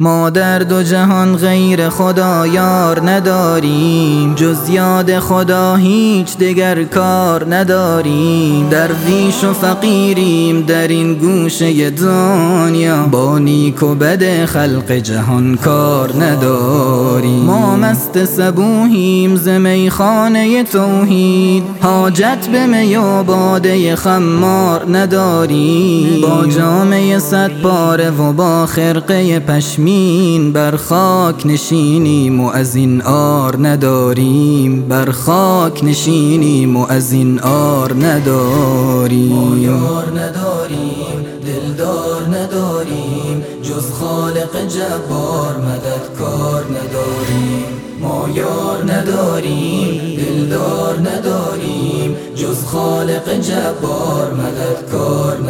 ما در دو جهان غیر خدا یار نداریم جز یاد خدا هیچ دگر کار نداریم. درویش و فقیریم در این گوشه دنیا. با نیک و بد خلق جهان کار نداریم. ما مست سبوهیم ز میخانه توحید. حاجت به می و باده خمار نداریم. با جامعه صد پاره و با خرقه پشمی زمین بر خاک نشینیم و از این آر نداریم. بر خاک نشینیم و از این آر نداریم. ما یار نداریم دلدار نداریم. جز خالق جبار مددکار نداریم. ما یار نداریم دلدار نداریم. جز خالق جبار مددکار نداریم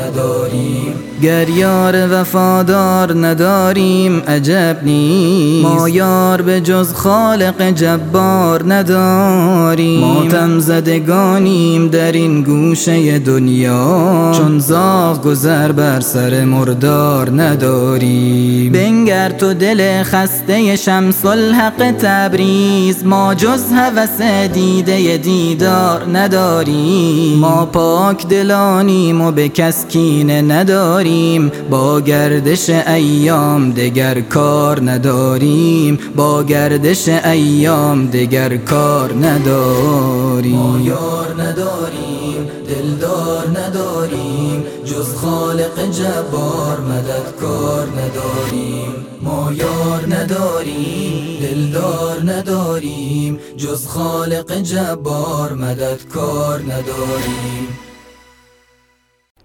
گر یار وفادار نداریم عجب نیست. ما یار به جز خالق جبار نداریم. ماتم زدگانیم در این گوشه دنیا. چون زاغ گذر بر سر مردار نداریم. بنگر تو دل خسته شمس الحق تبریز. ما جز هوس دیده دیدار نداریم. ما پاک دلانیم و به کس کینه نداریم با گردش ایام دگر کار نداریم. با گردش ایام دگر کار نداریم. ما یار نداریم دلدار نداریم. جز خالق جبار مددکار نداریم. ما یار نداریم دلدار نداریم. جز خالق جبار مددکار نداریم.